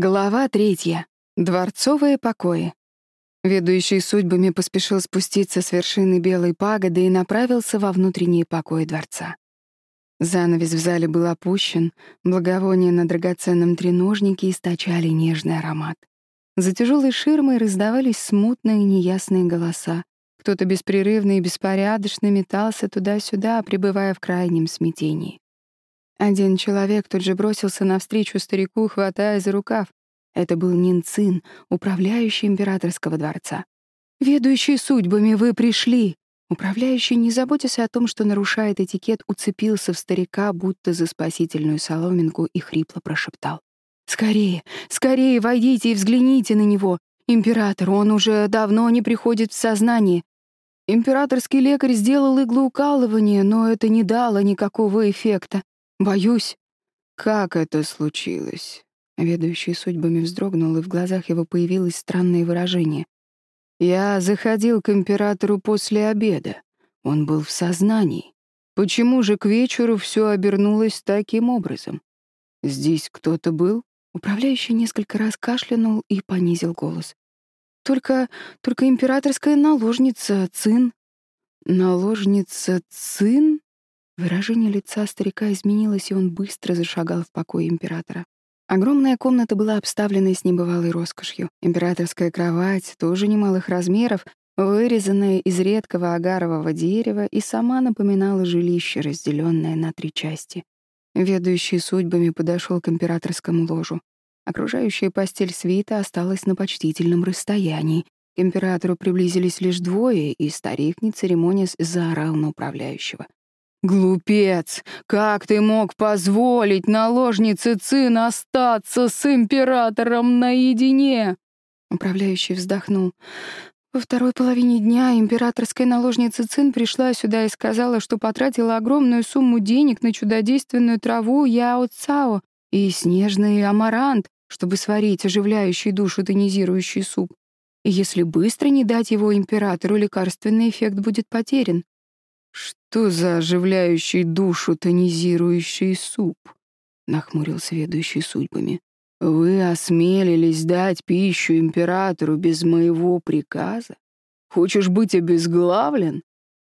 Глава третья. Дворцовые покои. Ведущий судьбами поспешил спуститься с вершины белой пагоды и направился во внутренние покои дворца. Занавес в зале был опущен, благовония на драгоценном треножнике источали нежный аромат. За тяжелой ширмой раздавались смутные неясные голоса. Кто-то беспрерывно и беспорядочно метался туда-сюда, пребывая в крайнем смятении. Один человек тут же бросился навстречу старику, хватая за рукав. Это был Нинцин, управляющий императорского дворца. «Ведущий судьбами вы пришли!» Управляющий, не заботясь о том, что нарушает этикет, уцепился в старика, будто за спасительную соломинку, и хрипло прошептал. «Скорее, скорее войдите и взгляните на него! Император, он уже давно не приходит в сознание. Императорский лекарь сделал иглоукалывание, но это не дало никакого эффекта. Боюсь. Как это случилось? Ведущий судьбами вздрогнул, и в глазах его появилось странное выражение. Я заходил к императору после обеда. Он был в сознании. Почему же к вечеру все обернулось таким образом? Здесь кто-то был? Управляющий несколько раз кашлянул и понизил голос. Только, только императорская наложница Цин. Наложница Цин? Выражение лица старика изменилось, и он быстро зашагал в покой императора. Огромная комната была обставлена с небывалой роскошью. Императорская кровать, тоже немалых размеров, вырезанная из редкого агарового дерева, и сама напоминала жилище, разделенное на три части. Ведущий судьбами подошел к императорскому ложу. Окружающая постель свита осталась на почтительном расстоянии. К императору приблизились лишь двое, и старик, не церемонясь, заорал на управляющего. «Глупец! Как ты мог позволить наложнице Цин остаться с императором наедине?» Управляющий вздохнул. Во второй половине дня императорская наложница Цин пришла сюда и сказала, что потратила огромную сумму денег на чудодейственную траву Яо Цао и снежный амарант, чтобы сварить оживляющий душу тонизирующий суп. И если быстро не дать его императору, лекарственный эффект будет потерян. «Что за оживляющий душу тонизирующий суп?» — нахмурился ведущий судьбами. «Вы осмелились дать пищу императору без моего приказа? Хочешь быть обезглавлен?»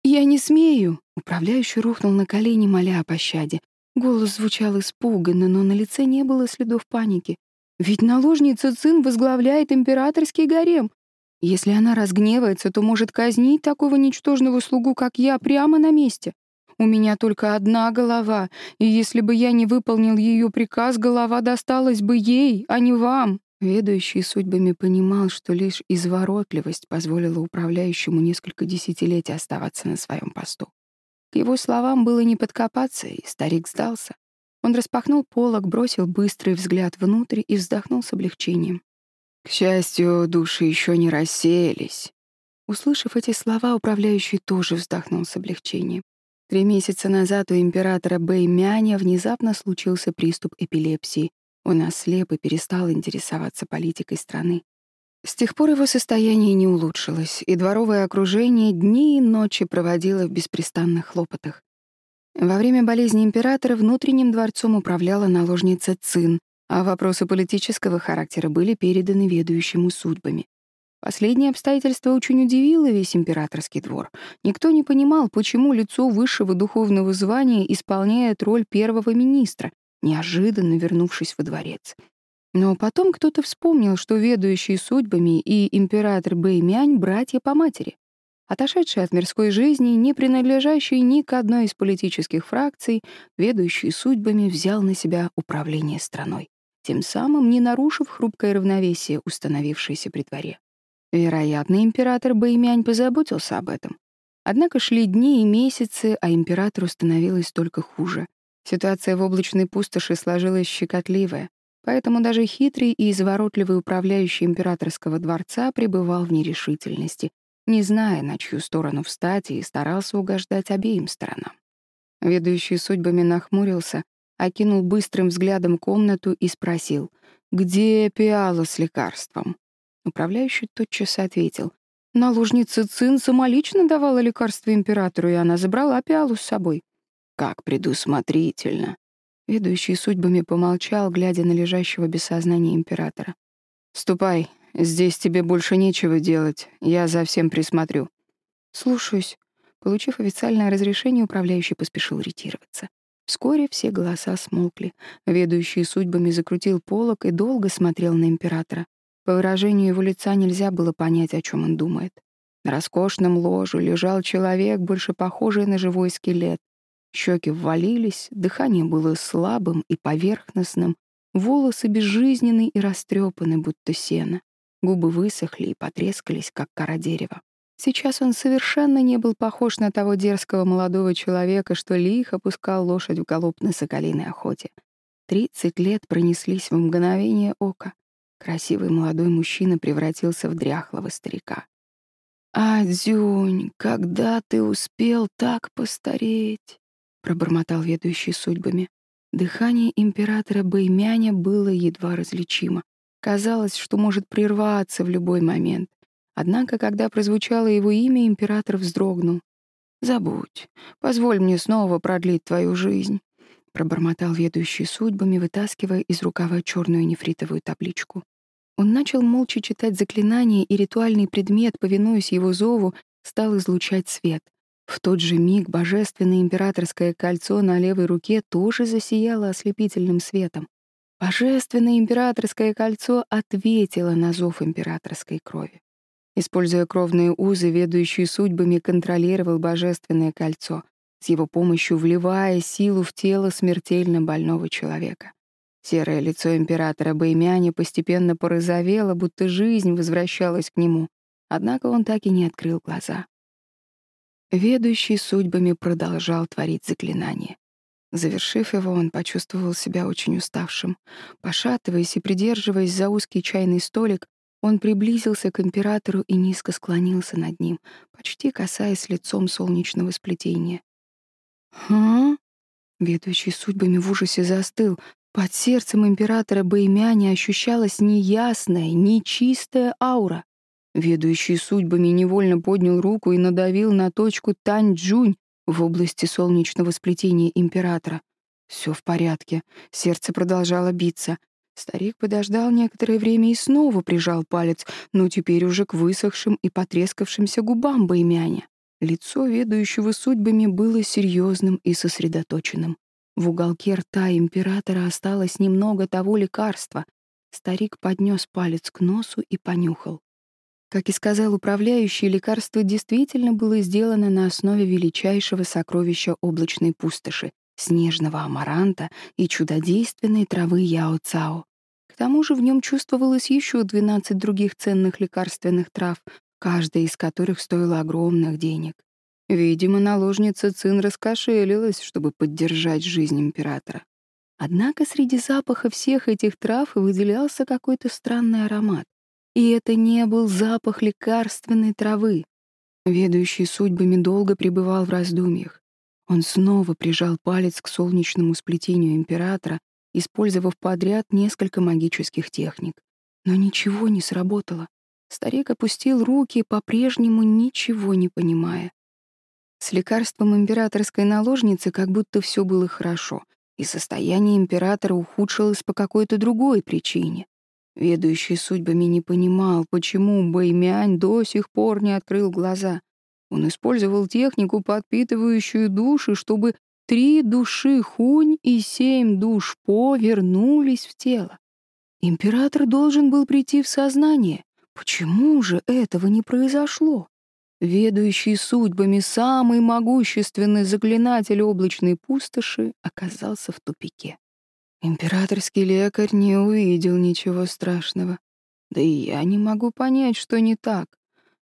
«Я не смею!» — управляющий рухнул на колени, моля о пощаде. Голос звучал испуганно, но на лице не было следов паники. «Ведь наложница Цин возглавляет императорский гарем. Если она разгневается, то может казнить такого ничтожного слугу, как я, прямо на месте. У меня только одна голова, и если бы я не выполнил ее приказ, голова досталась бы ей, а не вам». Ведущий судьбами понимал, что лишь изворотливость позволила управляющему несколько десятилетий оставаться на своем посту. К его словам было не подкопаться, и старик сдался. Он распахнул полог, бросил быстрый взгляд внутрь и вздохнул с облегчением. К счастью, души еще не рассеялись. Услышав эти слова, управляющий тоже вздохнул с облегчением. Три месяца назад у императора Бэймяня внезапно случился приступ эпилепсии. Он ослеп и перестал интересоваться политикой страны. С тех пор его состояние не улучшилось, и дворовое окружение дни и ночи проводило в беспрестанных хлопотах. Во время болезни императора внутренним дворцом управляла наложница Цин, а вопросы политического характера были переданы ведущему судьбами. Последнее обстоятельство очень удивило весь императорский двор. Никто не понимал, почему лицо высшего духовного звания исполняет роль первого министра, неожиданно вернувшись во дворец. Но потом кто-то вспомнил, что ведущие судьбами и император Бэймянь — братья по матери. Отошедший от мирской жизни, не принадлежащий ни к одной из политических фракций, ведущий судьбами взял на себя управление страной тем самым не нарушив хрупкое равновесие, установившееся при дворе. Вероятно, император Бэймянь позаботился об этом. Однако шли дни и месяцы, а императору становилось только хуже. Ситуация в облачной пустоши сложилась щекотливая, поэтому даже хитрый и изворотливый управляющий императорского дворца пребывал в нерешительности, не зная, на чью сторону встать, и старался угождать обеим сторонам. Ведущий судьбами нахмурился, окинул быстрым взглядом комнату и спросил, «Где пиала с лекарством?» Управляющий тотчас ответил, «Наложница Цин самолично давала лекарство императору, и она забрала пиалу с собой». «Как предусмотрительно!» Ведущий судьбами помолчал, глядя на лежащего без сознания императора. «Ступай, здесь тебе больше нечего делать, я за всем присмотрю». «Слушаюсь». Получив официальное разрешение, управляющий поспешил ретироваться. Вскоре все голоса смолкли. Ведущий судьбами закрутил полок и долго смотрел на императора. По выражению его лица нельзя было понять, о чем он думает. На роскошном ложе лежал человек, больше похожий на живой скелет. Щеки ввалились, дыхание было слабым и поверхностным, волосы безжизненны и растрепаны, будто сено. Губы высохли и потрескались, как кора дерева. Сейчас он совершенно не был похож на того дерзкого молодого человека, что лихо пускал лошадь в галоп на соколиной охоте. Тридцать лет пронеслись в мгновение ока. Красивый молодой мужчина превратился в дряхлого старика. «А, Дзюнь, когда ты успел так постареть?» — пробормотал ведущий судьбами. Дыхание императора Бэймяня было едва различимо. Казалось, что может прерваться в любой момент. Однако, когда прозвучало его имя, император вздрогнул. «Забудь. Позволь мне снова продлить твою жизнь», — пробормотал ведущий судьбами, вытаскивая из рукава черную нефритовую табличку. Он начал молча читать заклинание, и ритуальный предмет, повинуясь его зову, стал излучать свет. В тот же миг божественное императорское кольцо на левой руке тоже засияло ослепительным светом. Божественное императорское кольцо ответило на зов императорской крови. Используя кровные узы, ведущий судьбами контролировал божественное кольцо, с его помощью вливая силу в тело смертельно больного человека. Серое лицо императора Бэймяни постепенно порозовело, будто жизнь возвращалась к нему. Однако он так и не открыл глаза. Ведущий судьбами продолжал творить заклинание. Завершив его, он почувствовал себя очень уставшим. Пошатываясь и придерживаясь за узкий чайный столик, он приблизился к императору и низко склонился над ним, почти касаясь лицом солнечного сплетения. «Хм?» Ведущий судьбами в ужасе застыл, под сердцем императора Бэймяня ощущалась неясная, нечистая аура. Ведущий судьбами невольно поднял руку и надавил на точку Тань-Джунь в области солнечного сплетения императора. Все в порядке, сердце продолжало биться. Старик подождал некоторое время и снова прижал палец, но теперь уже к высохшим и потрескавшимся губам Бэймяня. Лицо ведущего судьбами было серьезным и сосредоточенным. В уголке рта императора осталось немного того лекарства. Старик поднес палец к носу и понюхал. Как и сказал управляющий, лекарство действительно было сделано на основе величайшего сокровища облачной пустоши — снежного амаранта и чудодейственной травы Яо-Цао. К тому же в нем чувствовалось еще 12 других ценных лекарственных трав, каждая из которых стоила огромных денег. Видимо, наложница Цин раскошелилась, чтобы поддержать жизнь императора. Однако среди запаха всех этих трав выделялся какой-то странный аромат. И это не был запах лекарственной травы. Ведущий судьбами долго пребывал в раздумьях. Он снова прижал палец к солнечному сплетению императора, использовав подряд несколько магических техник. Но ничего не сработало. Старик опустил руки, по-прежнему ничего не понимая. С лекарством императорской наложницы как будто все было хорошо, и состояние императора ухудшилось по какой-то другой причине. Ведущий судьбами не понимал, почему Бэймянь до сих пор не открыл глаза. Он использовал технику, подпитывающую души, чтобы три души Хунь и семь душ По вернулись в тело. Император должен был прийти в сознание. Почему же этого не произошло? ведущий судьбами самый могущественный заклинатель облачной пустоши, оказался в тупике. Императорский лекарь не увидел ничего страшного. Да и я не могу понять, что не так.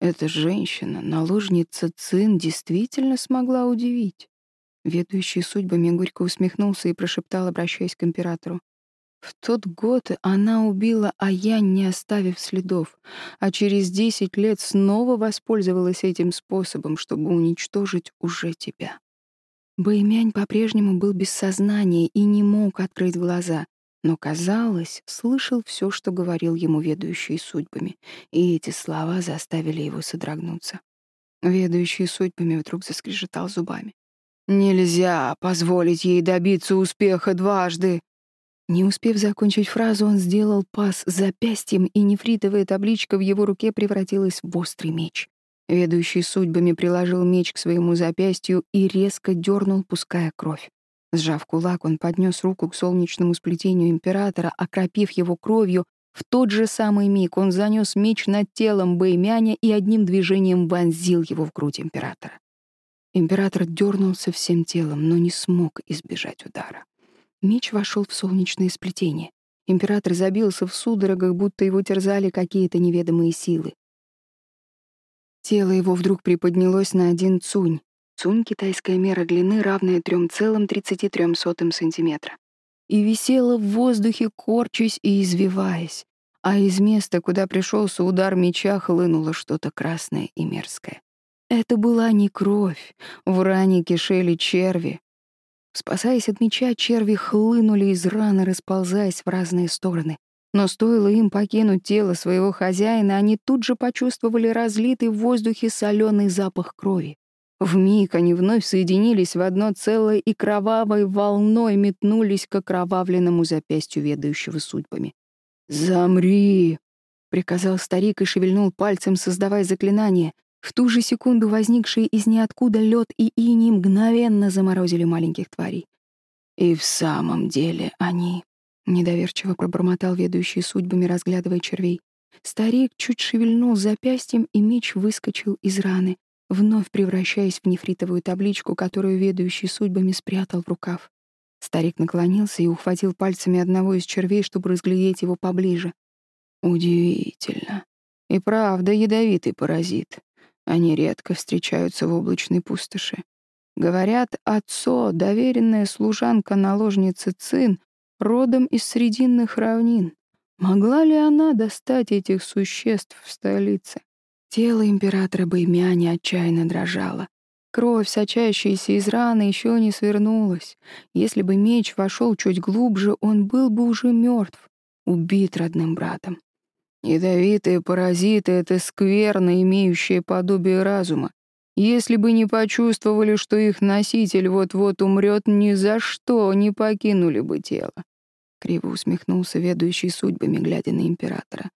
Эта женщина, наложница Цин, действительно смогла удивить. Ведущий судьбами горько усмехнулся и прошептал, обращаясь к императору. В тот год она убила Аянь, не оставив следов, а через десять лет снова воспользовалась этим способом, чтобы уничтожить уже тебя. Бэймянь по-прежнему был без сознания и не мог открыть глаза, но, казалось, слышал все, что говорил ему ведущий судьбами, и эти слова заставили его содрогнуться. Ведущий судьбами вдруг заскрежетал зубами. Нельзя позволить ей добиться успеха дважды. Не успев закончить фразу, он сделал пас запястьем, и нефритовая табличка в его руке превратилась в острый меч. Ведущий судьбами приложил меч к своему запястью и резко дернул, пуская кровь. Сжав кулак, он поднес руку к солнечному сплетению императора, окропив его кровью. В тот же самый миг он занес меч над телом Бэймяня и одним движением вонзил его в грудь императора. Император дернулся всем телом, но не смог избежать удара. Меч вошел в солнечное сплетение. Император забился в судорогах, будто его терзали какие-то неведомые силы. Тело его вдруг приподнялось на один цунь. Цунь — китайская мера длины, равная 3,33 сантиметра. И висело в воздухе, корчась и извиваясь. А из места, куда пришелся удар меча, хлынуло что-то красное и мерзкое. Это была не кровь, в ране кишели черви. Спасаясь от меча, черви хлынули из раны, расползаясь в разные стороны. Но стоило им покинуть тело своего хозяина, они тут же почувствовали разлитый в воздухе соленый запах крови. Вмиг они вновь соединились в одно целое и кровавой волной метнулись к окровавленному запястью ведающего судьбами. «Замри!» — приказал старик и шевельнул пальцем, создавая заклинание. В ту же секунду возникшие из ниоткуда лед и иней мгновенно заморозили маленьких тварей. И в самом деле они Недоверчиво пробормотал ведущий судьбами, разглядывая червей. Старик чуть шевельнул запястьем, и меч выскочил из раны, вновь превращаясь в нефритовую табличку, которую ведущий судьбами спрятал в рукав. Старик наклонился и ухватил пальцами одного из червей, чтобы разглядеть его поближе. Удивительно. И правда ядовитый паразит. Они редко встречаются в облачной пустоши. Говорят, отцо, доверенная служанка наложницы Цин, родом из срединных равнин. Могла ли она достать этих существ в столице? Тело императора Баймяни отчаянно дрожало. Кровь, сочащаяся из раны, еще не свернулась. Если бы меч вошел чуть глубже, он был бы уже мертв, убит родным братом. Ядовитые паразиты — это скверно, имеющие подобие разума. Если бы не почувствовали, что их носитель вот-вот умрет, ни за что не покинули бы тело. Криво усмехнулся ведущий судьбами, глядя на императора.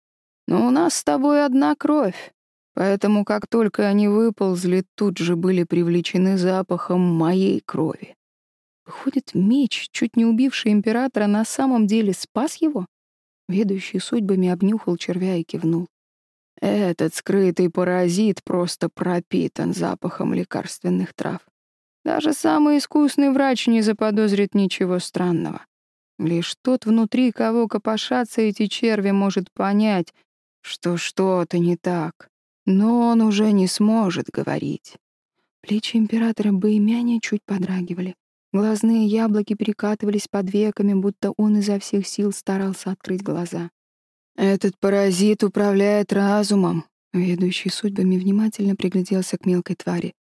Но у нас с тобой одна кровь. Поэтому, как только они выползли, тут же были привлечены запахом моей крови. Выходит, меч, чуть не убивший императора, на самом деле спас его? Ведущий судьбами обнюхал червя и кивнул. Этот скрытый паразит просто пропитан запахом лекарственных трав. Даже самый искусный врач не заподозрит ничего странного. Лишь тот внутри, кого копошатся эти черви, может понять, что что-то не так. Но он уже не сможет говорить. Плечи императора Бэймяня чуть подрагивали. Глазные яблоки перекатывались под веками, будто он изо всех сил старался открыть глаза. «Этот паразит управляет разумом», — ведущий судьбами внимательно пригляделся к мелкой твари.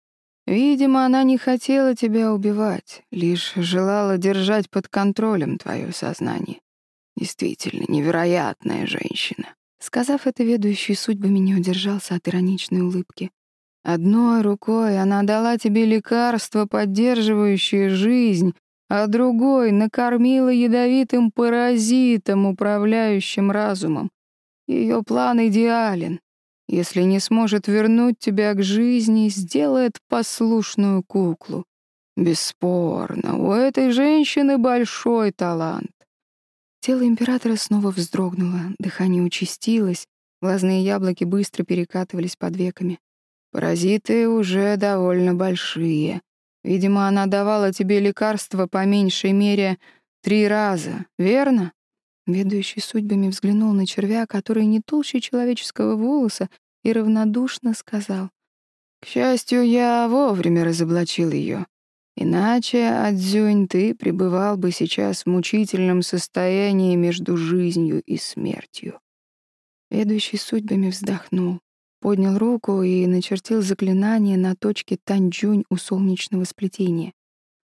«Видимо, она не хотела тебя убивать, лишь желала держать под контролем твое сознание. Действительно невероятная женщина». Сказав это, ведущий судьбами не удержался от ироничной улыбки. «Одной рукой она дала тебе лекарство, поддерживающее жизнь, а другой накормила ядовитым паразитом, управляющим разумом. Ее план идеален. Если не сможет вернуть тебя к жизни, сделает послушную куклу. Бесспорно, у этой женщины большой талант. Тело императора снова вздрогнуло, дыхание участилось, глазные яблоки быстро перекатывались под веками. Паразиты уже довольно большие. Видимо, она давала тебе лекарства по меньшей мере три раза, верно? Ведущий судьбами взглянул на червя, который не толще человеческого волоса, и равнодушно сказал. «К счастью, я вовремя разоблачил ее. Иначе, Адзюнь, ты пребывал бы сейчас в мучительном состоянии между жизнью и смертью». Ведущий судьбами вздохнул поднял руку и начертил заклинание на точке Танджунь у солнечного сплетения.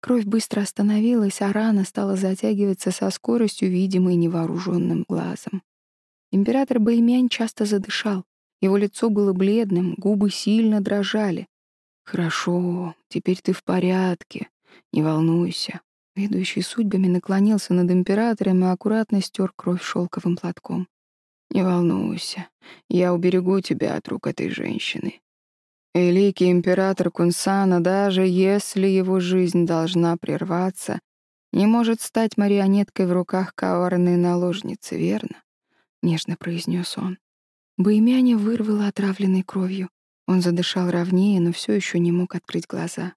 Кровь быстро остановилась, а рана стала затягиваться со скоростью, видимой невооруженным глазом. Император Бэймянь часто задышал. Его лицо было бледным, губы сильно дрожали. «Хорошо, теперь ты в порядке», Не волнуйся». Ведущий судьбами наклонился над императором и аккуратно стер кровь шелковым платком. «Не волнуйся, я уберегу тебя от рук этой женщины. Великий император Кунсана, даже если его жизнь должна прерваться, не может стать марионеткой в руках коварной наложницы, верно?» — нежно произнес он. Боемяне вырвало отравленной кровью. Он задышал ровнее, но все еще не мог открыть глаза.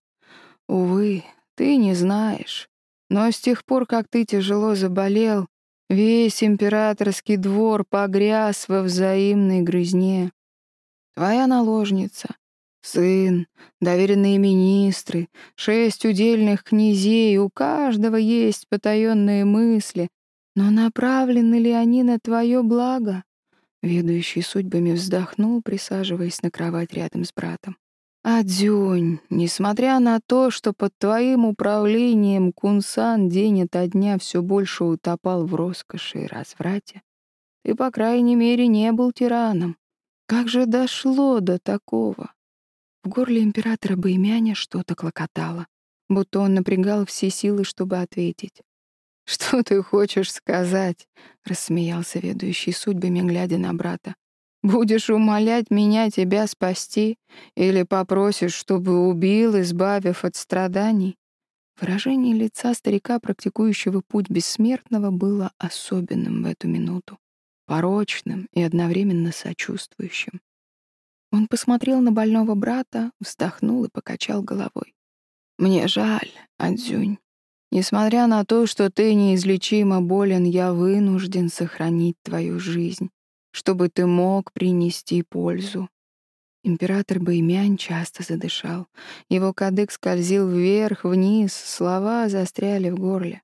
«Увы, ты не знаешь. Но с тех пор, как ты тяжело заболел, весь императорский двор погряз во взаимной грызне. Твоя наложница, сын, доверенные министры, шесть удельных князей, у каждого есть потаенные мысли, но направлены ли они на твое благо? Ведущий судьбами вздохнул, присаживаясь на кровать рядом с братом. Адзюнь, несмотря на то, что под твоим управлением Кунсан день ото дня все больше утопал в роскоши и разврате, ты, по крайней мере, не был тираном. Как же дошло до такого? В горле императора Баймяня что-то клокотало, будто он напрягал все силы, чтобы ответить. «Что ты хочешь сказать?» — рассмеялся ведущий судьбами, глядя на брата. Будешь умолять меня тебя спасти или попросишь, чтобы убил, избавив от страданий?» Выражение лица старика, практикующего путь бессмертного, было особенным в эту минуту, порочным и одновременно сочувствующим. Он посмотрел на больного брата, вздохнул и покачал головой. «Мне жаль, Адзюнь. Несмотря на то, что ты неизлечимо болен, я вынужден сохранить твою жизнь чтобы ты мог принести пользу. Император Баймянь часто задышал. Его кадык скользил вверх, вниз, слова застряли в горле.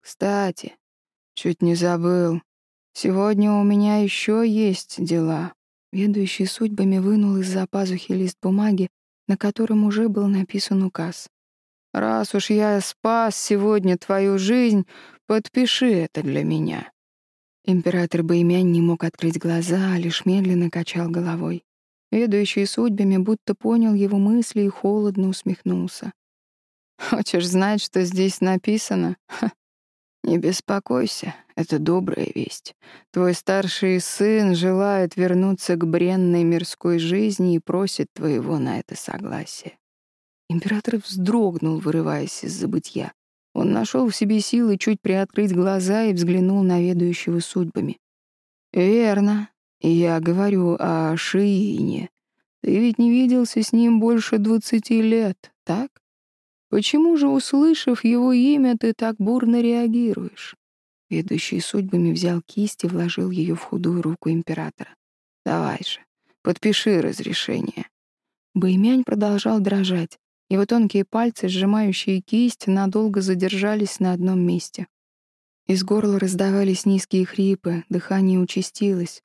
«Кстати, чуть не забыл. Сегодня у меня еще есть дела». Ведущий судьбами вынул из-за пазухи лист бумаги, на котором уже был написан указ. «Раз уж я спас сегодня твою жизнь, подпиши это для меня». Император Баймянь не мог открыть глаза, а лишь медленно качал головой. Ведущий судьбами будто понял его мысли и холодно усмехнулся. «Хочешь знать, что здесь написано? Ха. Не беспокойся, это добрая весть. Твой старший сын желает вернуться к бренной мирской жизни и просит твоего на это согласия». Император вздрогнул, вырываясь из забытья. Он нашел в себе силы чуть приоткрыть глаза и взглянул на ведущего судьбами. «Верно. Я говорю о Шиине. Ты ведь не виделся с ним больше двадцати лет, так? Почему же, услышав его имя, ты так бурно реагируешь?» Ведущий судьбами взял кисть и вложил ее в худую руку императора. «Давай же, подпиши разрешение». Баймянь продолжал дрожать. Его тонкие пальцы, сжимающие кисть, надолго задержались на одном месте. Из горла раздавались низкие хрипы, дыхание участилось.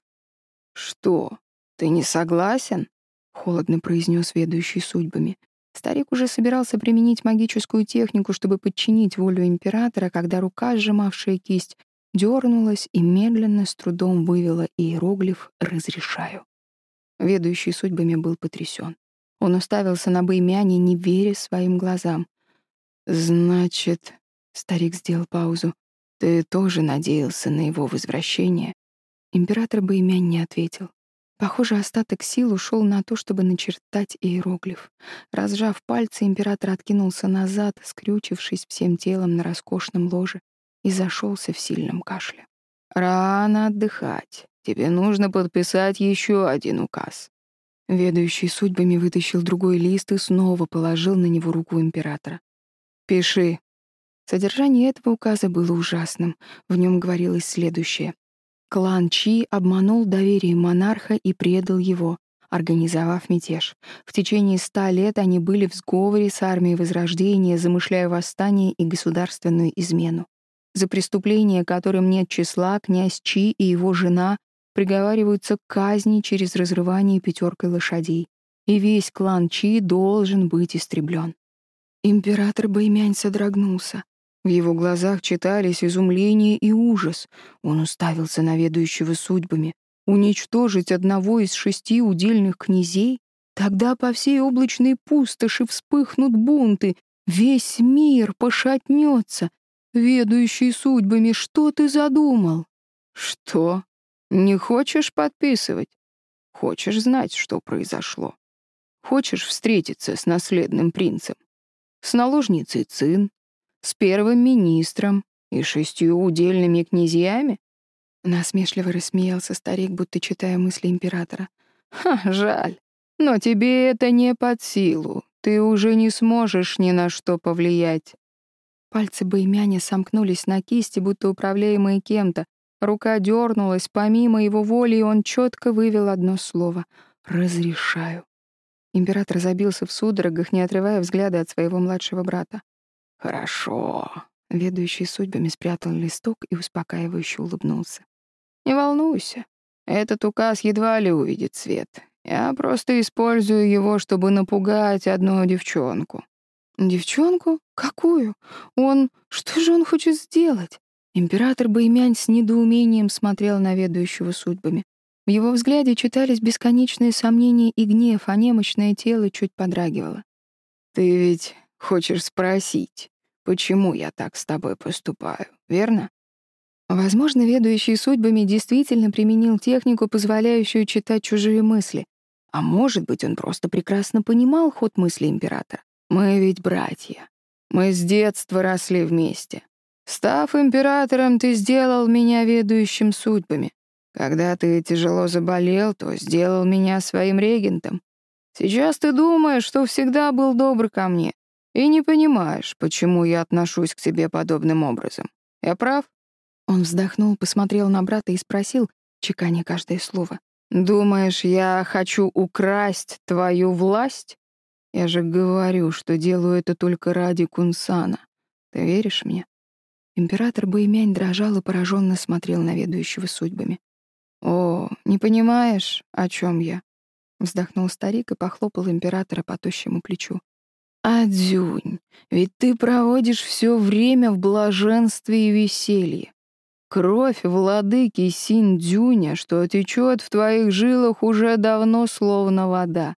«Что, ты не согласен?» — холодно произнес ведущий судьбами. Старик уже собирался применить магическую технику, чтобы подчинить волю императора, когда рука, сжимавшая кисть, дернулась и медленно с трудом вывела иероглиф «Разрешаю». Ведущий судьбами был потрясен. Он уставился на Бэймяне, не веря своим глазам. «Значит...» — старик сделал паузу. «Ты тоже надеялся на его возвращение?» Император Бэймянь не ответил. Похоже, остаток сил ушел на то, чтобы начертать иероглиф. Разжав пальцы, император откинулся назад, скрючившись всем телом на роскошном ложе, и зашелся в сильном кашле. «Рано отдыхать. Тебе нужно подписать еще один указ. Ведущий судьбами вытащил другой лист и снова положил на него руку императора. «Пиши». Содержание этого указа было ужасным. В нем говорилось следующее. Клан Чи обманул доверие монарха и предал его, организовав мятеж. В течение ста лет они были в сговоре с армией Возрождения, замышляя восстание и государственную измену. За преступление, которым нет числа, князь Чи и его жена приговариваются к казни через разрывание пятеркой лошадей, и весь клан Чи должен быть истреблен. Император Баймянь содрогнулся. В его глазах читались изумление и ужас. Он уставился на ведущего судьбами. Уничтожить одного из шести удельных князей? Тогда по всей облачной пустоши вспыхнут бунты, Весь мир пошатнется. Ведущий судьбами, что ты задумал? Что? Не хочешь подписывать? Хочешь знать, что произошло? Хочешь встретиться с наследным принцем? С наложницей Цин? С первым министром и шестью удельными князьями? Насмешливо рассмеялся старик, будто читая мысли императора. «Ха, жаль. Но тебе это не под силу. Ты уже не сможешь ни на что повлиять». Пальцы Баймяня сомкнулись на кисти, будто управляемые кем-то. Рука дернулась, помимо его воли, и он четко вывел одно слово — «разрешаю». Император забился в судорогах, не отрывая взгляда от своего младшего брата. «Хорошо». Ведущий судьбами спрятал листок и успокаивающе улыбнулся. Не волнуйся, этот указ едва ли увидит свет. Я просто использую его, чтобы напугать одну девчонку». «Девчонку? Какую? Он... Что же он хочет сделать?» Император Баймянь с недоумением смотрел на ведущего судьбами. В его взгляде читались бесконечные сомнения и гнев, а немощное тело чуть подрагивало. «Ты ведь хочешь спросить, почему я так с тобой поступаю, верно?» Возможно, ведущий судьбами действительно применил технику, позволяющую читать чужие мысли. А может быть, он просто прекрасно понимал ход мысли императора. «Мы ведь братья. Мы с детства росли вместе. Став императором, ты сделал меня ведущим судьбами. Когда ты тяжело заболел, то сделал меня своим регентом. Сейчас ты думаешь, что всегда был добр ко мне, и не понимаешь, почему я отношусь к тебе подобным образом. Я прав?» Он вздохнул, посмотрел на брата и спросил, чеканя каждое слово. «Думаешь, я хочу украсть твою власть? Я же говорю, что делаю это только ради Кунсана. Ты веришь мне?» Император Баймянь дрожал и пораженно смотрел на ведущего судьбами. «О, не понимаешь, о чем я?» Вздохнул старик и похлопал императора по тощему плечу. «Адзюнь, ведь ты проводишь все время в блаженстве и веселье. Кровь владыки Синь-Дюня, что течет в твоих жилах уже давно словно вода.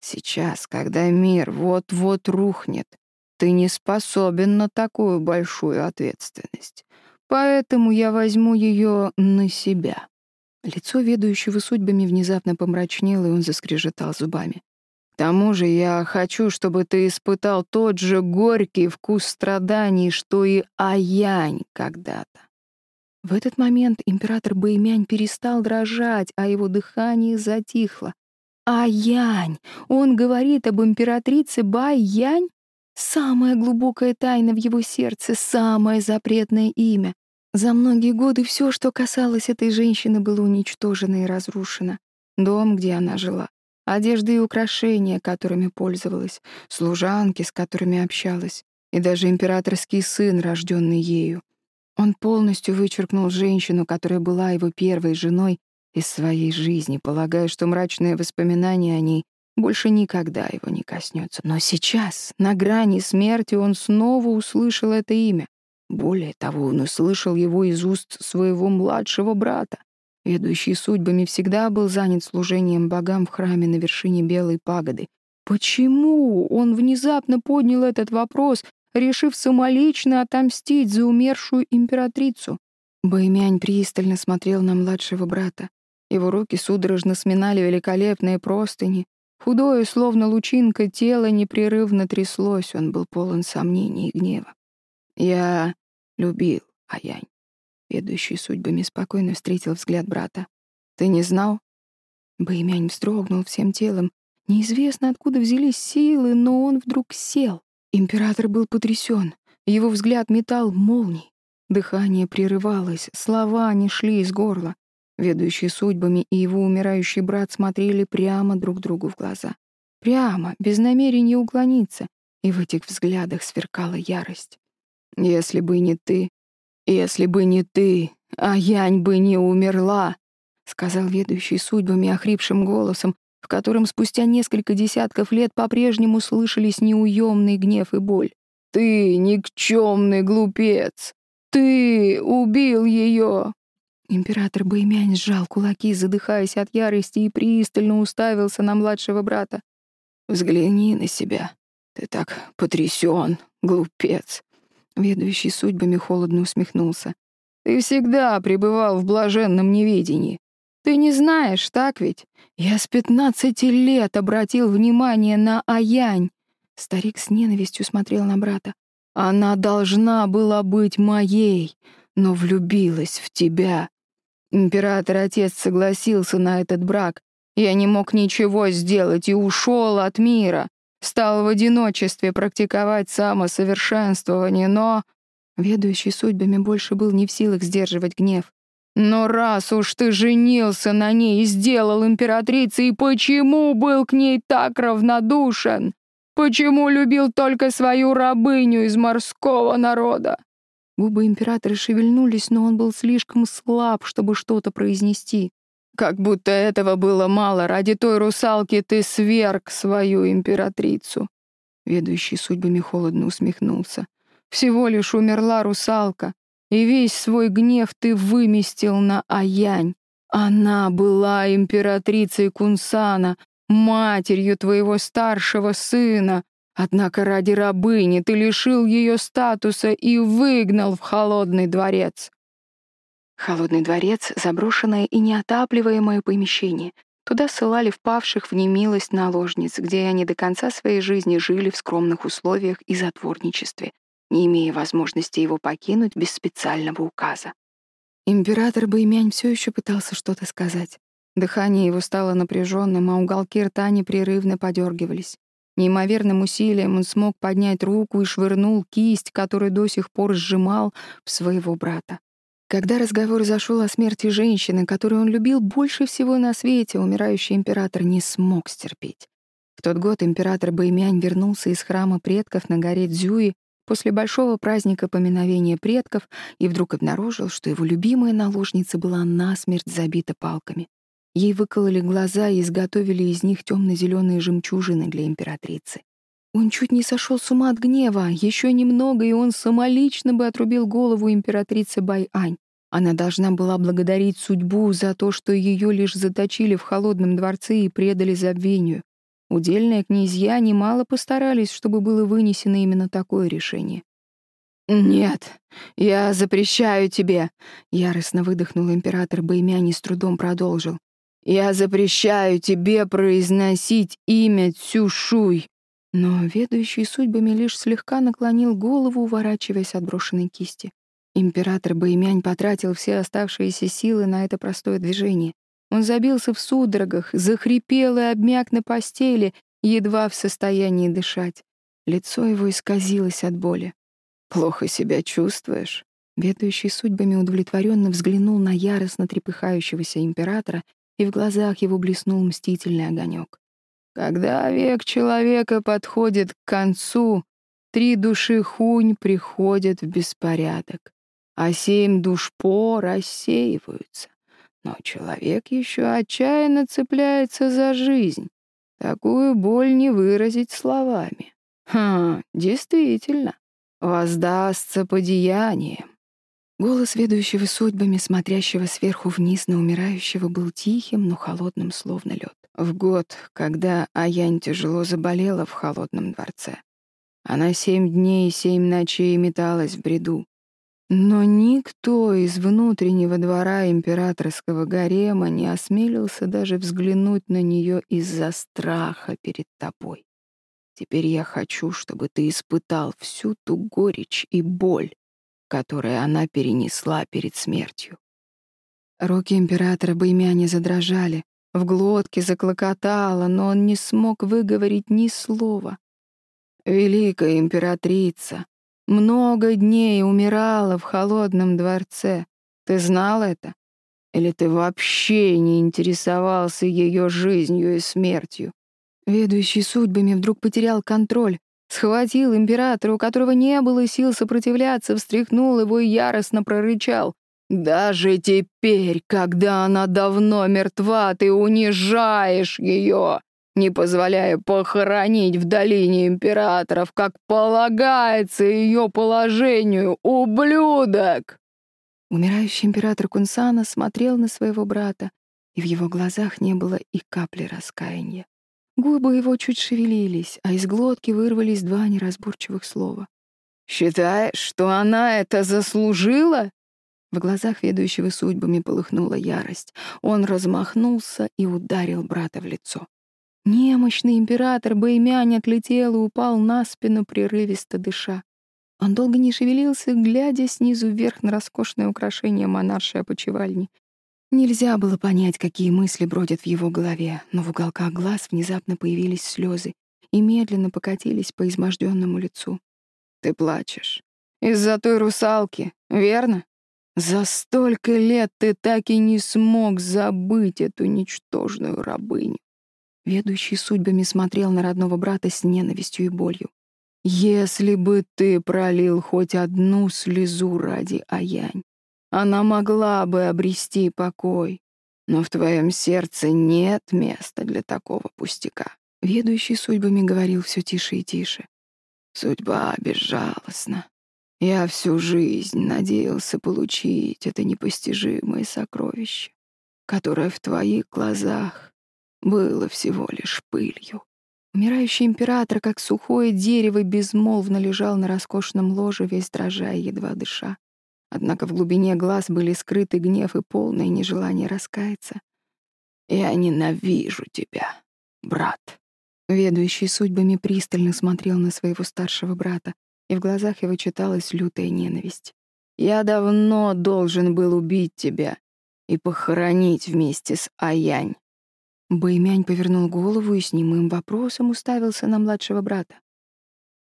Сейчас, когда мир вот-вот рухнет, ты не способен на такую большую ответственность. Поэтому я возьму ее на себя». Лицо ведущего судьбами внезапно помрачнело, и он заскрежетал зубами. «К тому же я хочу, чтобы ты испытал тот же горький вкус страданий, что и Аянь когда-то. В этот момент император Бэймянь перестал дрожать, а его дыхание затихло. А Янь! Он говорит об императрице Бай-Янь? Самая глубокая тайна в его сердце, самое запретное имя. За многие годы все, что касалось этой женщины, было уничтожено и разрушено. Дом, где она жила, одежды и украшения, которыми пользовалась, служанки, с которыми общалась, и даже императорский сын, рожденный ею. Он полностью вычеркнул женщину, которая была его первой женой, из своей жизни, полагая, что мрачные воспоминания о ней больше никогда его не коснется. Но сейчас, на грани смерти, он снова услышал это имя. Более того, он услышал его из уст своего младшего брата. Ведущий судьбами всегда был занят служением богам в храме на вершине Белой пагоды. Почему он внезапно поднял этот вопрос решив самолично отомстить за умершую императрицу. Баймянь пристально смотрел на младшего брата. Его руки судорожно сминали великолепные простыни. Худое, словно лучинка, тело непрерывно тряслось, он был полон сомнений и гнева. «Я любил Аянь». Ведущий судьбами спокойно встретил взгляд брата. «Ты не знал?» Баймянь вздрогнул всем телом. Неизвестно, откуда взялись силы, но он вдруг сел. Император был потрясен. Его взгляд метал молний. Дыхание прерывалось, слова не шли из горла. Ведущий судьбами и его умирающий брат смотрели прямо друг другу в глаза. Прямо, без намерения уклониться. И в этих взглядах сверкала ярость. «Если бы не ты, если бы не ты, а Янь бы не умерла», — сказал ведущий судьбами охрипшим голосом, в котором спустя несколько десятков лет по-прежнему слышались неуемный гнев и боль. «Ты никчемный глупец! Ты убил ее!» Император Бэймянь сжал кулаки, задыхаясь от ярости, и пристально уставился на младшего брата. «Взгляни на себя. Ты так потрясен, Глупец. Ведущий судьбами холодно усмехнулся. Ты всегда пребывал в блаженном неведении. Ты не знаешь, так ведь? Я с пятнадцати лет обратил внимание на Аянь. Старик с ненавистью смотрел на брата. Она должна была быть моей, но влюбилась в тебя. Император-отец согласился на этот брак. Я не мог ничего сделать и ушел от мира. Стал в одиночестве практиковать самосовершенствование, но... Ведущий судьбами больше был не в силах сдерживать гнев. Но раз уж ты женился на ней и сделал императрицей, почему был к ней так равнодушен? Почему любил только свою рабыню из морского народа? Губы императора шевельнулись, но он был слишком слаб, чтобы что-то произнести. Как будто этого было мало, ради той русалки ты сверг свою императрицу. Ведущий судьбами холодно усмехнулся. Всего лишь умерла русалка, и весь свой гнев ты выместил на Аянь. Она была императрицей Кунсана, матерью твоего старшего сына. Однако ради рабыни ты лишил ее статуса и выгнал в холодный дворец. Холодный дворец — заброшенное и неотапливаемое помещение. Туда ссылали впавших в немилость наложниц, где они до конца своей жизни жили в скромных условиях и затворничестве, не имея возможности его покинуть без специального указа. Император Баймянь все еще пытался что-то сказать. Дыхание его стало напряженным, а уголки рта непрерывно подергивались. Неимоверным усилием он смог поднять руку и швырнул кисть, которую до сих пор сжимал, в своего брата. Когда разговор зашел о смерти женщины, которую он любил больше всего на свете, умирающий император не смог стерпеть. В тот год император Бэймянь вернулся из храма предков на горе Дзюи после большого праздника поминовения предков и вдруг обнаружил, что его любимая наложница была насмерть забита палками. Ей выкололи глаза и изготовили из них темно-зеленые жемчужины для императрицы. Он чуть не сошел с ума от гнева. Еще немного, и он самолично бы отрубил голову императрицы Байань. Она должна была благодарить судьбу за то, что ее лишь заточили в холодном дворце и предали забвению. Удельные князья немало постарались, чтобы было вынесено именно такое решение. «Нет, я запрещаю тебе!» — яростно выдохнул император Баймяни с трудом продолжил. «Я запрещаю тебе произносить имя Цюшуй!» Но ведущий судьбами лишь слегка наклонил голову, уворачиваясь от брошенной кисти. Император Баймянь потратил все оставшиеся силы на это простое движение. Он забился в судорогах, захрипел и обмяк на постели, едва в состоянии дышать. Лицо его исказилось от боли. «Плохо себя чувствуешь?» Ведущий судьбами удовлетворенно взглянул на яростно трепыхающегося императора и в глазах его блеснул мстительный огонек. Когда век человека подходит к концу, три души хунь приходят в беспорядок, а семь душ по рассеиваются. Но человек еще отчаянно цепляется за жизнь. Такую боль не выразить словами. Ха, действительно, воздастся по деяниям. Голос ведущего судьбами, смотрящего сверху вниз на умирающего, был тихим, но холодным, словно лед. В год, когда Аянь тяжело заболела в холодном дворце, она семь дней и семь ночей металась в бреду. Но никто из внутреннего двора императорского гарема не осмелился даже взглянуть на нее из-за страха перед тобой. Теперь я хочу, чтобы ты испытал всю ту горечь и боль, которое она перенесла перед смертью. Руки императора Баймяни задрожали, в глотке заклокотало, но он не смог выговорить ни слова. Великая императрица много дней умирала в холодном дворце. Ты знал это? Или ты вообще не интересовался ее жизнью и смертью? Ведущий судьбами вдруг потерял контроль, Схватил императора, у которого не было сил сопротивляться, встряхнул его и яростно прорычал. «Даже теперь, когда она давно мертва, ты унижаешь ее, не позволяя похоронить в долине императоров, как полагается ее положению, ублюдок!» Умирающий император Кунсана смотрел на своего брата, и в его глазах не было и капли раскаяния. Губы его чуть шевелились, а из глотки вырвались два неразборчивых слова. Считаешь, что она это заслужила?» В глазах ведущего судьбами полыхнула ярость. Он размахнулся и ударил брата в лицо. Немощный император Бэймянь отлетел и упал на спину, прерывисто дыша. Он долго не шевелился, глядя снизу вверх на роскошное украшение монаршей опочивальни. Нельзя было понять, какие мысли бродят в его голове, но в уголках глаз внезапно появились слезы и медленно покатились по изможденному лицу. «Ты плачешь. Из-за той русалки, верно? За столько лет ты так и не смог забыть эту ничтожную рабыню». Ведущий судьбами смотрел на родного брата с ненавистью и болью. Если бы ты пролил хоть одну слезу ради Аянь, она могла бы обрести покой, но в твоем сердце нет места для такого пустяка. Ведущий судьбами говорил все тише и тише. Судьба безжалостна. Я всю жизнь надеялся получить это непостижимое сокровище, которое в твоих глазах было всего лишь пылью. Умирающий император, как сухое дерево, безмолвно лежал на роскошном ложе, весь дрожа и едва дыша. Однако в глубине глаз были скрыты гнев и полное нежелание раскаяться. «Я ненавижу тебя, брат». Ведущий судьбами пристально смотрел на своего старшего брата, и в глазах его читалась лютая ненависть. «Я давно должен был убить тебя и похоронить вместе с Аянь. Бэймянь повернул голову и с немым вопросом уставился на младшего брата.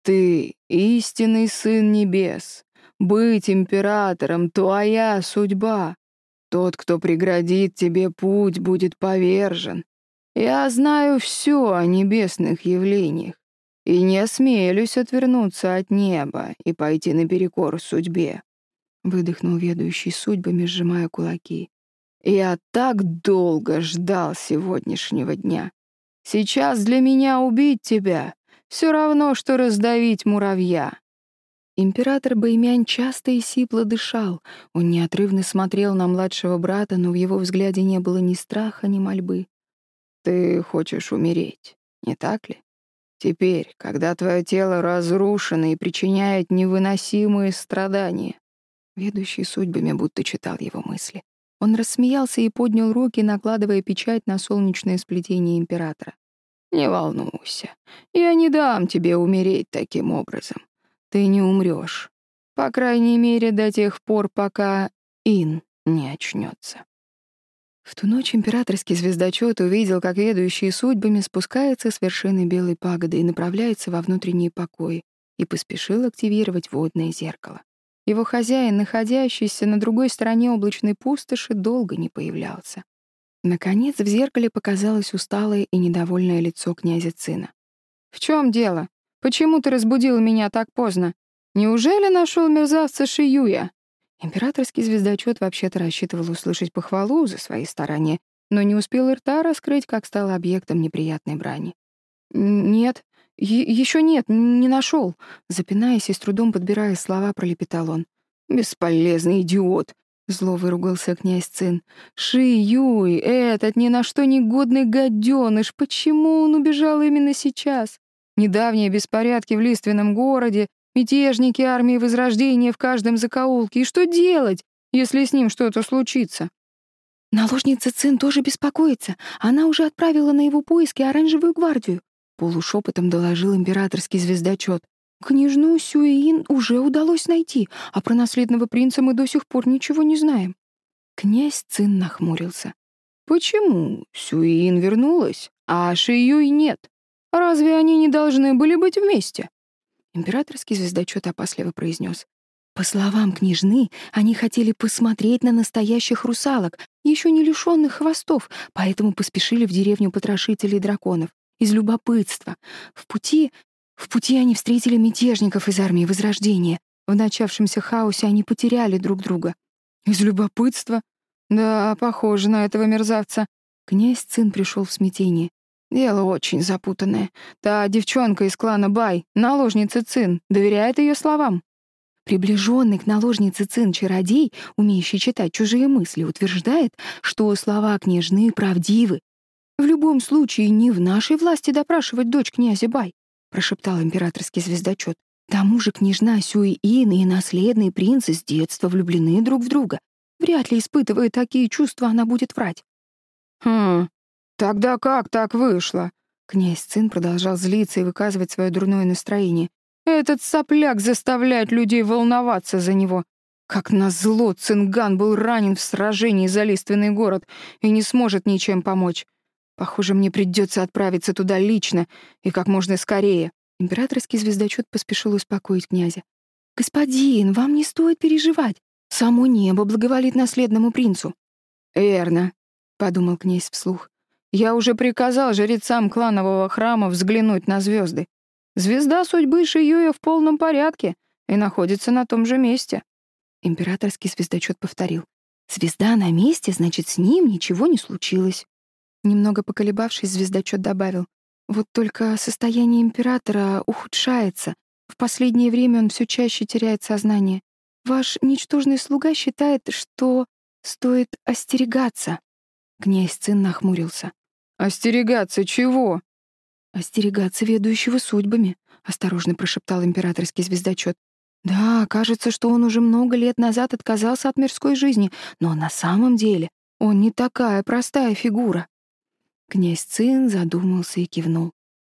«Ты — истинный сын небес. Быть императором — твоя судьба. Тот, кто преградит тебе путь, будет повержен. Я знаю все о небесных явлениях и не осмелюсь отвернуться от неба и пойти наперекор судьбе», — выдохнул ведущий судьбами, сжимая кулаки. Я так долго ждал сегодняшнего дня. Сейчас для меня убить тебя все равно, что раздавить муравья. Император Бэймянь часто и сипло дышал. Он неотрывно смотрел на младшего брата, но в его взгляде не было ни страха, ни мольбы. «Ты хочешь умереть, не так ли? Теперь, когда твое тело разрушено и причиняет невыносимые страдания». Ведущий судьбами будто читал его мысли. Он рассмеялся и поднял руки, накладывая печать на солнечное сплетение императора. «Не волнуйся, я не дам тебе умереть таким образом. Ты не умрешь. По крайней мере, до тех пор, пока Ин не очнется. В ту ночь императорский звездочет увидел, как ведущий судьбами спускается с вершины белой пагоды и направляется во внутренние покои, и поспешил активировать водное зеркало. Его хозяин, находящийся на другой стороне облачной пустоши, долго не появлялся. Наконец в зеркале показалось усталое и недовольное лицо князя Цина. «В чем дело? Почему ты разбудил меня так поздно? Неужели нашел мерзавца Шиюя?» Императорский звездочет вообще-то рассчитывал услышать похвалу за свои старания, но не успел рта раскрыть, как стал объектом неприятной брани. «Нет, еще нет, не нашел. Запинаясь и с трудом подбирая слова, пролепетал он. «Бесполезный идиот!» — зло выругался князь Цин. «Ши Юй, этот ни на что не годный гаденыш, почему он убежал именно сейчас? Недавние беспорядки в лиственном городе, мятежники армии Возрождения в каждом закоулке. И что делать, если с ним что-то случится?» Наложница Цин тоже беспокоится. Она уже отправила на его поиски оранжевую гвардию. Полушепотом доложил императорский звездочет. Княжну Сюэин уже удалось найти, а про наследного принца мы до сих пор ничего не знаем. Князь Цин нахмурился. Почему Сюэин вернулась, а Шиюй нет? Разве они не должны были быть вместе? Императорский звездочет опасливо произнес. По словам княжны, они хотели посмотреть на настоящих русалок, еще не лишенных хвостов, поэтому поспешили в деревню потрошителей драконов из любопытства. В пути... В пути они встретили мятежников из армии Возрождения. В начавшемся хаосе они потеряли друг друга. Из любопытства? Да, похоже на этого мерзавца. Князь Цин пришел в смятение. Дело очень запутанное. Та девчонка из клана Бай, наложница Цин, доверяет ее словам. Приближенный к наложнице Цин чародей, умеющий читать чужие мысли, утверждает, что слова княжны правдивы, в любом случае, не в нашей власти допрашивать дочь князя Бай, прошептал императорский звездочет. К тому же княжна Сюи-Ин и наследный принц с детства влюблены друг в друга. Вряд ли, испытывая такие чувства, она будет врать. «Хм, тогда как так вышло?» Князь Цин продолжал злиться и выказывать свое дурное настроение. «Этот сопляк заставляет людей волноваться за него. Как назло, Цинган был ранен в сражении за лиственный город и не сможет ничем помочь. Похоже, мне придется отправиться туда лично и как можно скорее». Императорский звездочет поспешил успокоить князя. «Господин, вам не стоит переживать. Само небо благоволит наследному принцу». «Верно», — подумал князь вслух. «Я уже приказал жрецам кланового храма взглянуть на звезды. Звезда судьбы Шиюя в полном порядке и находится на том же месте». Императорский звездочет повторил. «Звезда на месте, значит, с ним ничего не случилось». Немного поколебавшись, звездочет добавил. «Вот только состояние императора ухудшается. В последнее время он все чаще теряет сознание. Ваш ничтожный слуга считает, что стоит остерегаться. Князь Цин нахмурился. «Остерегаться чего?» «Остерегаться ведущего судьбами», — осторожно прошептал императорский звездочет. «Да, кажется, что он уже много лет назад отказался от мирской жизни, но на самом деле он не такая простая фигура». Князь Цин задумался и кивнул.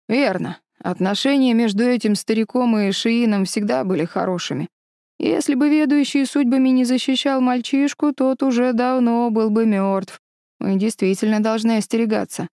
«Верно. Отношения между этим стариком и Шиином всегда были хорошими. Если бы ведущий судьбами не защищал мальчишку, тот уже давно был бы мертв. Мы действительно должны остерегаться.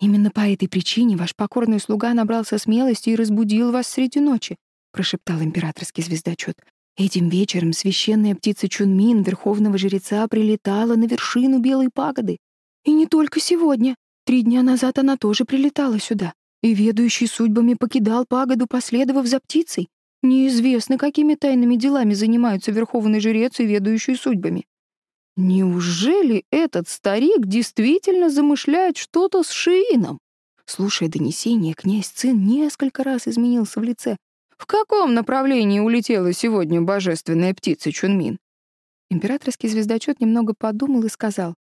Именно по этой причине ваш покорный слуга набрался смелости и разбудил вас среди ночи, прошептал императорский звездочет. Этим вечером священная птица Чунмин, верховного жреца, прилетала на вершину Белой пагоды. И не только сегодня. Три дня назад она тоже прилетала сюда. И ведущий судьбами покидал пагоду, последовав за птицей. Неизвестно, какими тайными делами занимаются верховный жрец и ведущий судьбами. Неужели этот старик действительно замышляет что-то с Шиином? Слушая донесение, князь Цин несколько раз изменился в лице. В каком направлении улетела сегодня божественная птица Чунмин? Императорский звездочет немного подумал и сказал.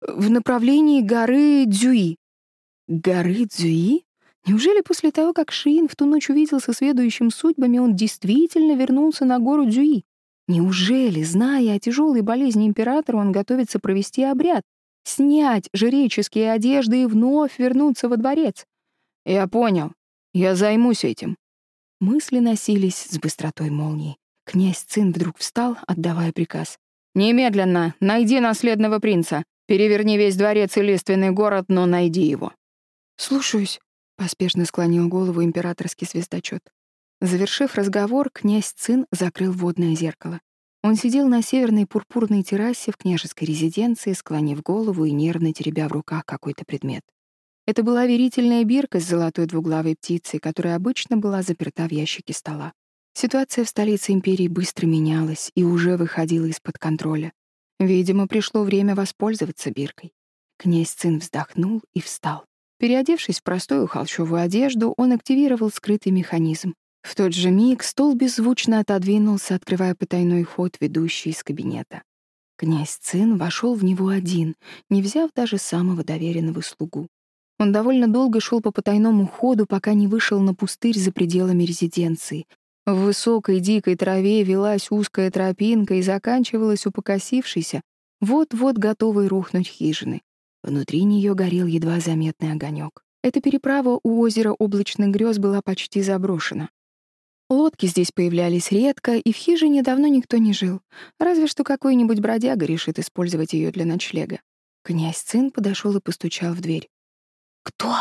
В направлении горы Дзюи. Горы Дзюи? Неужели после того, как Шиин в ту ночь увиделся с ведущим судьбами, он действительно вернулся на гору Дзюи? Неужели, зная о тяжелой болезни императора, он готовится провести обряд, снять жреческие одежды и вновь вернуться во дворец? Я понял. Я займусь этим. Мысли носились с быстротой молнии. Князь Цин вдруг встал, отдавая приказ. «Немедленно найди наследного принца. Переверни весь дворец и лиственный город, но найди его». «Слушаюсь», Поспешно склонил голову императорский звездочет. Завершив разговор, князь Цин закрыл водное зеркало. Он сидел на северной пурпурной террасе в княжеской резиденции, склонив голову и нервно теребя в руках какой-то предмет. Это была верительная бирка с золотой двуглавой птицей, которая обычно была заперта в ящике стола. Ситуация в столице империи быстро менялась и уже выходила из-под контроля. Видимо, пришло время воспользоваться биркой. Князь Цин вздохнул и встал. Переодевшись в простую холщовую одежду, он активировал скрытый механизм. В тот же миг стол беззвучно отодвинулся, открывая потайной ход, ведущий из кабинета. Князь Цин вошел в него один, не взяв даже самого доверенного слугу. Он довольно долго шел по потайному ходу, пока не вышел на пустырь за пределами резиденции. В высокой дикой траве велась узкая тропинка и заканчивалась у покосившейся, вот-вот готовой рухнуть хижины. Внутри нее горел едва заметный огонек. Эта переправа у озера Облачных грез была почти заброшена. Лодки здесь появлялись редко, и в хижине давно никто не жил, разве что какой-нибудь бродяга решит использовать ее для ночлега. Князь Цин подошел и постучал в дверь. «Кто?»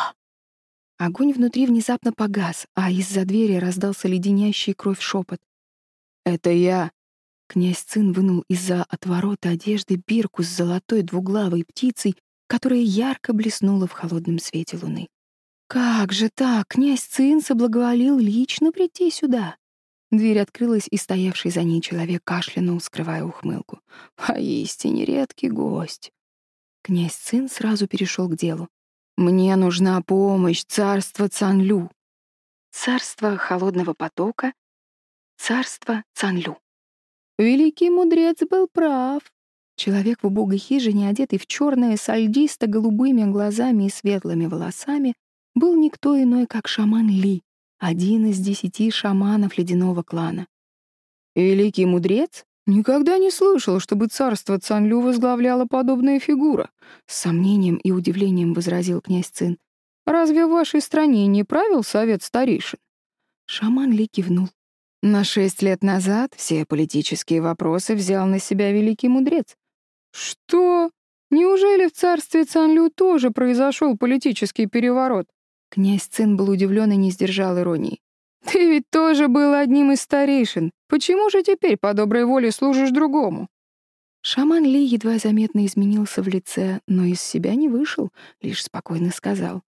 Огонь внутри внезапно погас, а из-за двери раздался леденящий кровь шепот. «Это я!» Князь Цин вынул из-за отворота одежды бирку с золотой двуглавой птицей которая ярко блеснула в холодном свете луны. «Как же так? Князь Цин соблаговолил лично прийти сюда!» Дверь открылась, и стоявший за ней человек кашлянул, скрывая ухмылку. «Поистине редкий гость!» Князь Цин сразу перешел к делу. «Мне нужна помощь, царство Цанлю!» Царство холодного потока, царство Цанлю. Великий мудрец был прав. Человек в убогой хижине, одетый в черное с альдисто-голубыми глазами и светлыми волосами, был никто иной, как шаман Ли, один из десяти шаманов ледяного клана. «Великий мудрец? Никогда не слышал, чтобы царство Цанлю возглавляла подобная фигура», с сомнением и удивлением возразил князь Цин. «Разве в вашей стране не правил совет старейшин?» Шаман Ли кивнул. На шесть лет назад все политические вопросы взял на себя великий мудрец. Что? Неужели в царстве Цанлю тоже произошел политический переворот? Князь Цин был удивлен и не сдержал иронии. Ты ведь тоже был одним из старейшин. Почему же теперь по доброй воле служишь другому? Шаман Ли едва заметно изменился в лице, но из себя не вышел, лишь спокойно сказал.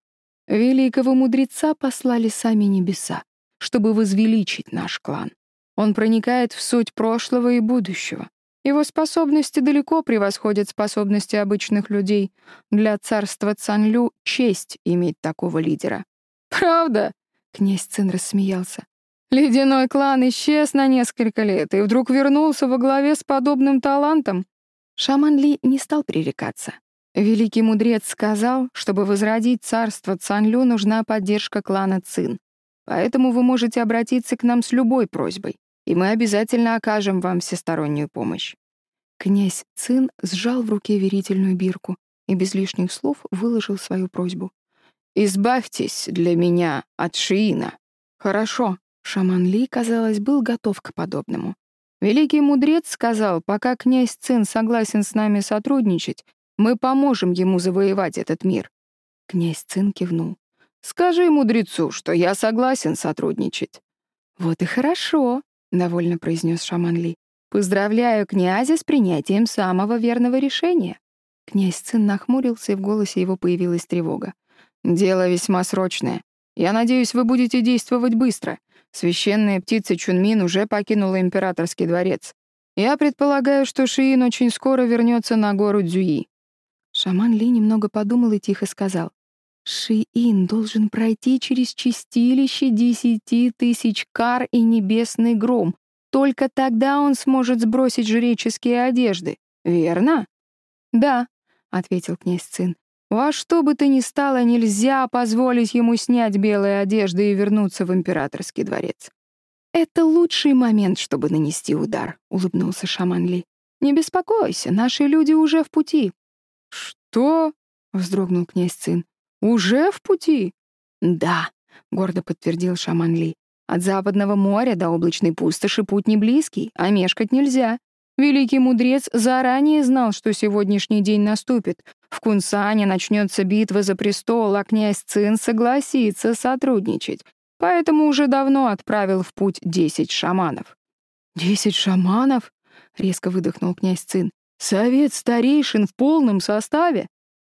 «Великого мудреца послали сами небеса чтобы возвеличить наш клан. Он проникает в суть прошлого и будущего. Его способности далеко превосходят способности обычных людей. Для царства Цанлю честь иметь такого лидера. «Правда?» — князь Цин рассмеялся. «Ледяной клан исчез на несколько лет и вдруг вернулся во главе с подобным талантом». Шаман Ли не стал пререкаться. Великий мудрец сказал, чтобы возродить царство Цанлю, нужна поддержка клана Цин. Поэтому вы можете обратиться к нам с любой просьбой, и мы обязательно окажем вам всестороннюю помощь». Князь Цин сжал в руке верительную бирку и без лишних слов выложил свою просьбу. «Избавьтесь для меня от Шиина». «Хорошо», — шаман Ли, казалось, был готов к подобному. Великий мудрец сказал, пока князь Цин согласен с нами сотрудничать, мы поможем ему завоевать этот мир. Князь Цин кивнул. Скажи мудрецу, что я согласен сотрудничать». «Вот и хорошо», — довольно произнес шаман Ли. «Поздравляю князя с принятием самого верного решения». Князь Цин нахмурился, и в голосе его появилась тревога. «Дело весьма срочное. Я надеюсь, вы будете действовать быстро. Священная птица Чунмин уже покинула императорский дворец. Я предполагаю, что Шиин очень скоро вернется на гору Дзюи». Шаман Ли немного подумал и тихо сказал. Шиин должен пройти через чистилище десяти тысяч кар и небесный гром. Только тогда он сможет сбросить жреческие одежды, верно? Да, ответил князь Цин. Во что бы то ни стало, нельзя позволить ему снять белые одежды и вернуться в императорский дворец. Это лучший момент, чтобы нанести удар, улыбнулся шаман Ли. Не беспокойся, наши люди уже в пути. Что? вздрогнул князь Цин. «Уже в пути?» «Да», — гордо подтвердил шаман Ли. «От западного моря до облачной пустоши путь не близкий, а мешкать нельзя. Великий мудрец заранее знал, что сегодняшний день наступит. В Кунсане начнется битва за престол, а князь Цин согласится сотрудничать. Поэтому уже давно отправил в путь десять шаманов». «Десять шаманов?» — резко выдохнул князь Цин. «Совет старейшин в полном составе?»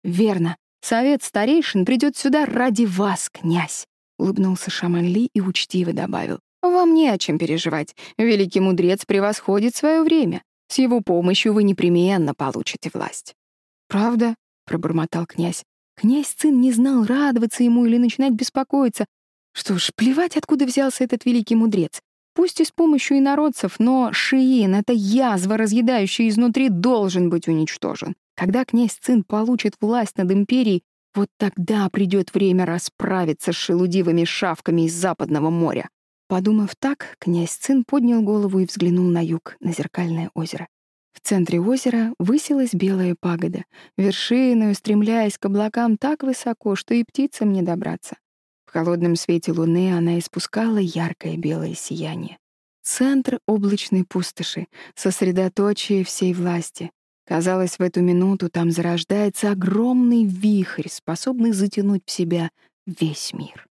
«Верно. Совет старейшин придет сюда ради вас, князь», — улыбнулся шаман Ли и учтиво добавил. «Вам не о чем переживать. Великий мудрец превосходит свое время. С его помощью вы непременно получите власть». «Правда?» — пробормотал князь. Князь Цин не знал, радоваться ему или начинать беспокоиться. Что ж, плевать, откуда взялся этот великий мудрец. Пусть и с помощью инородцев, но Шиин, эта язва, разъедающая изнутри, должен быть уничтожен. Когда князь Цин получит власть над империей, вот тогда придет время расправиться с шелудивыми шавками из Западного моря. Подумав так, князь Цин поднял голову и взглянул на юг, на зеркальное озеро. В центре озера высилась белая пагода, вершиной устремляясь к облакам так высоко, что и птицам не добраться. В холодном свете луны она испускала яркое белое сияние. Центр облачной пустоши, сосредоточие всей власти. Казалось, в эту минуту там зарождается огромный вихрь, способный затянуть в себя весь мир.